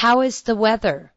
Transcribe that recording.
How is the weather?